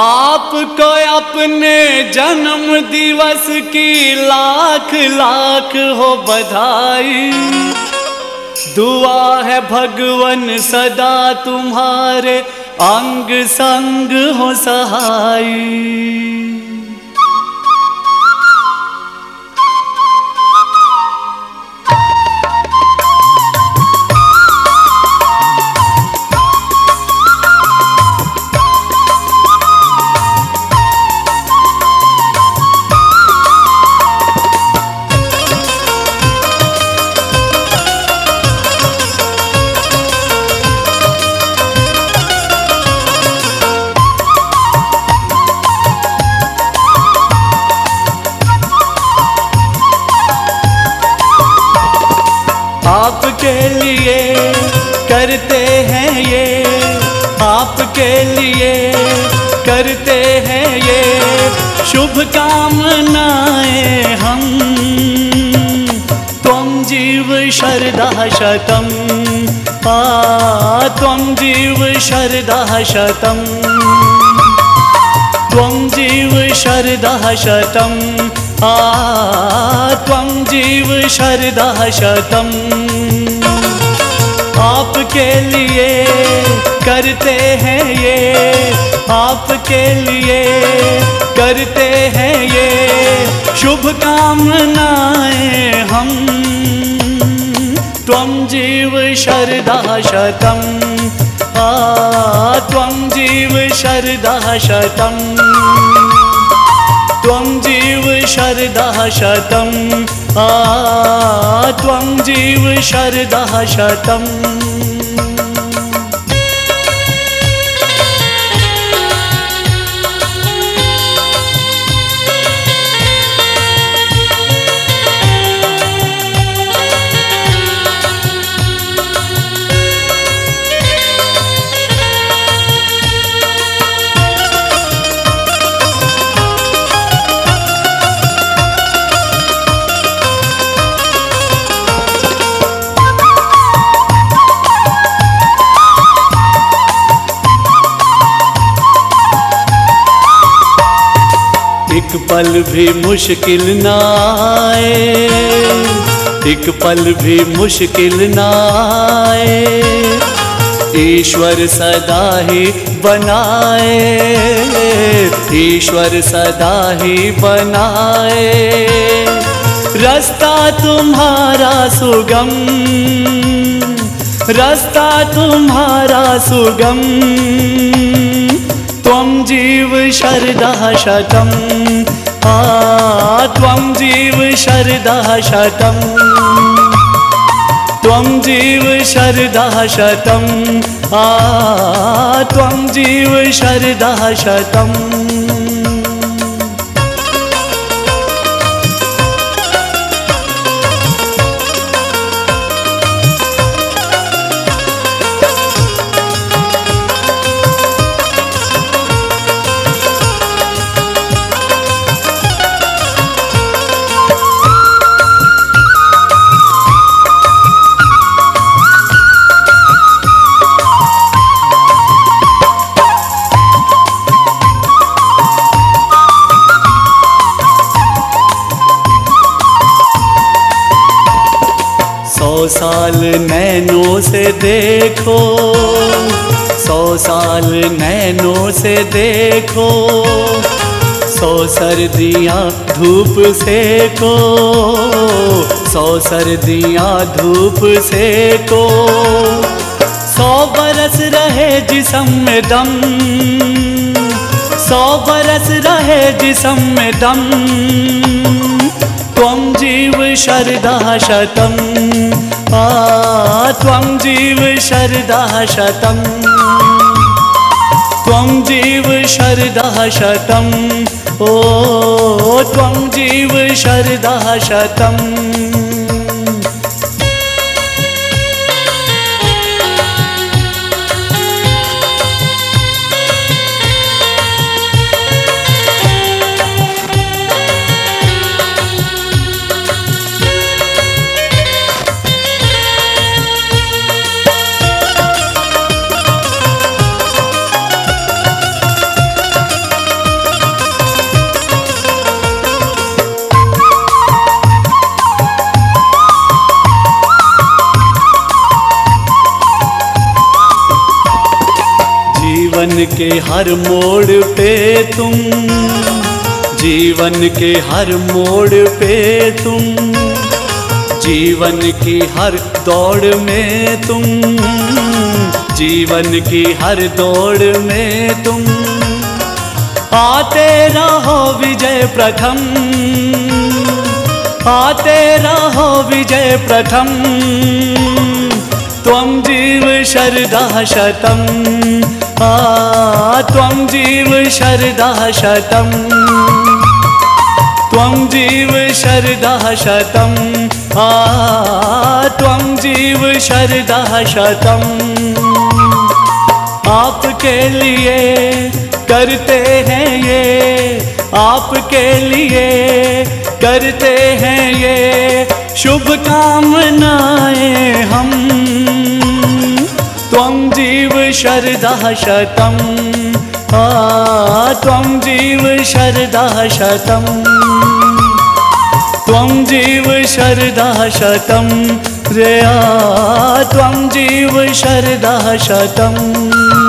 आपको अपने जन्म दिवस की लाख लाख हो बधाई। दुआ है भगवान, सदा तुम्हारे अंग संग हो सहाई। आपके लिए करते हैं ये आपके लिए करते हैं ये शुभ कामनाएँ हम। त्वं जीव शरदा शतम, आ जीव शरदा शतम। त्वं जीव शरदा शतम आ त्वं जीव शरदा शतम। आपके लिए करते हैं ये, आपके लिए करते हैं ये। शुभ कामनाएँ हम, त्वं जीव शरदा शतम। आ त्वं जीव शरदा शतम। त्वं जीव शरदा शतम्। आ त्वं जीव शरदा शतम। पल भी मुश्किल ना आए। एक पल भी मुश्किल ना आए। ईश्वर सदा ही बनाए। ईश्वर सदा ही बनाए। रास्ता तुम्हारा सुगम। रास्ता तुम्हारा सुगम। त्वं जीव शरदा शतम। त्वं जीव शरदा शतम्। त्वं जीव शरदा शतम्। आ त्वं जीव शरदा शतम। सौ साल नैनों से देखो। सौ साल नैनों से देखो। सौ सर्दियाँ धूप सेको। सौ सर्दियाँ धूप सेको। सौ बरस रहे जिसम में दम। सौ बरस रहे जिसम में दम। त्वं जीव शरदा शतम। त्वं जीव शरदा शतम। त्वं जीव शरदा शतम। ओ त्वं जीव शरदा शतम जीवन के हर मोड़ पे तुम, जीवन के हर मोड़ पे तुम, जीवन की हर दौड़ में तुम, जीवन की हर दौड़ में तुम। आते रहो विजय प्रथम, आते रहो विजय प्रथम, त्वं जीव शरदः शतम्। आ त्वं जीव शरदः शतम्। त्वं जीव शरदः शतम्। आ, त्वं जीव शरदः शतम्। आपके लिए करते हैं ये, आपके लिए करते हैं ये। शुभ कामनाएँ हम। शरदः शतम् आ त्वं जीव शरदः शतम् त्वं जीव शरदः शतं त्वं जीव शरदः शतम्